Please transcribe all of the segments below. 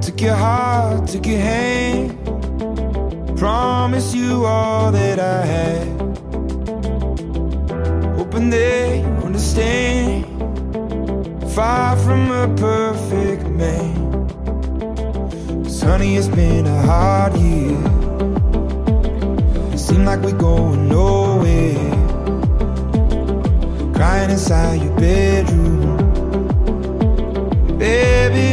Took your heart, took your hand. Promise you all that I had. Hoping you understand. Far from a perfect man. Cause honey, it's been a hard year. It seemed like we're going nowhere. Crying inside your bedroom. Baby,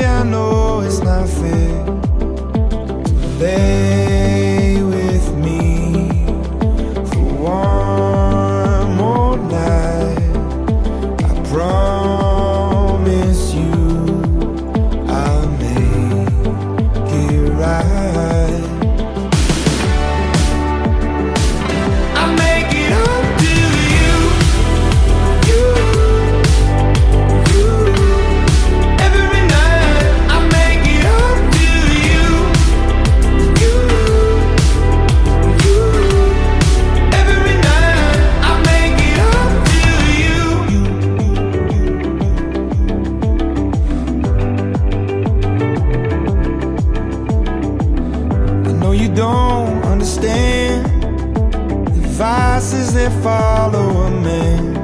vices that follow a man.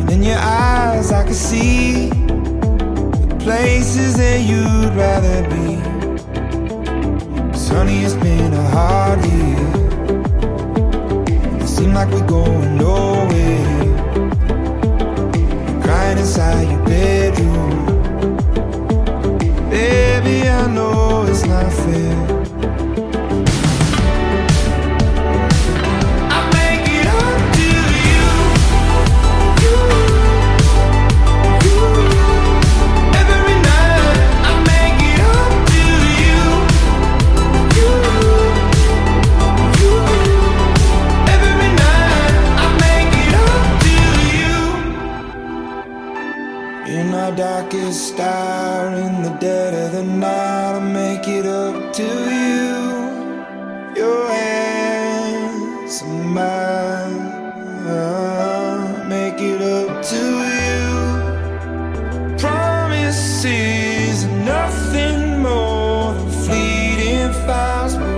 And in your eyes, I can see the places that you'd rather be. Honey, it's been a hard year. darkest hour in the dead of the night. I'll make it up to you. Your hands are mine. I'll make it up to you. Promises, nothing more than fleeting fires.